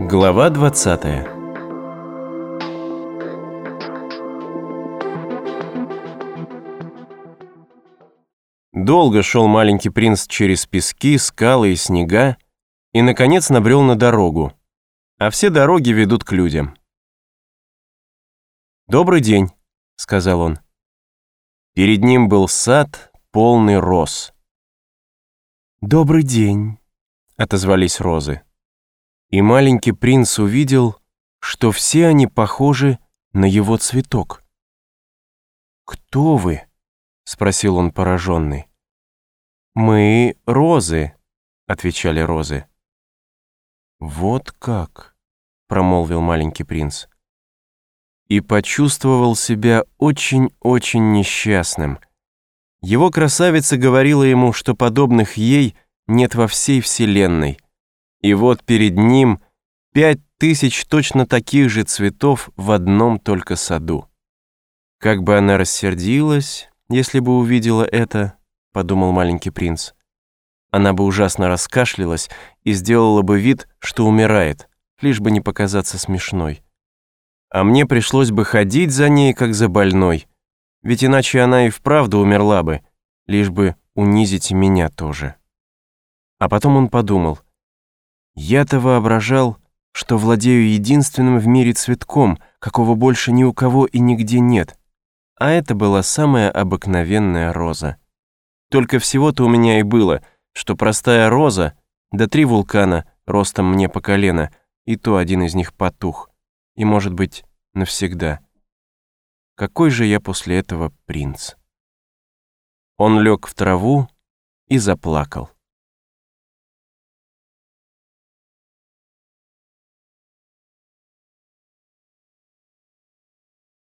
Глава 20 Долго шел маленький принц через пески, скалы и снега и, наконец, набрел на дорогу. А все дороги ведут к людям. «Добрый день», — сказал он. Перед ним был сад, полный роз. «Добрый день», — отозвались розы. И маленький принц увидел, что все они похожи на его цветок. «Кто вы?» — спросил он пораженный. «Мы розы», — отвечали розы. «Вот как», — промолвил маленький принц. И почувствовал себя очень-очень несчастным. Его красавица говорила ему, что подобных ей нет во всей вселенной — и вот перед ним пять тысяч точно таких же цветов в одном только саду. Как бы она рассердилась, если бы увидела это, подумал маленький принц. Она бы ужасно раскашлялась и сделала бы вид, что умирает, лишь бы не показаться смешной. А мне пришлось бы ходить за ней, как за больной, ведь иначе она и вправду умерла бы, лишь бы унизить меня тоже. А потом он подумал — я-то воображал, что владею единственным в мире цветком, какого больше ни у кого и нигде нет. А это была самая обыкновенная роза. Только всего-то у меня и было, что простая роза, да три вулкана ростом мне по колено, и то один из них потух. И, может быть, навсегда. Какой же я после этого принц? Он лег в траву и заплакал.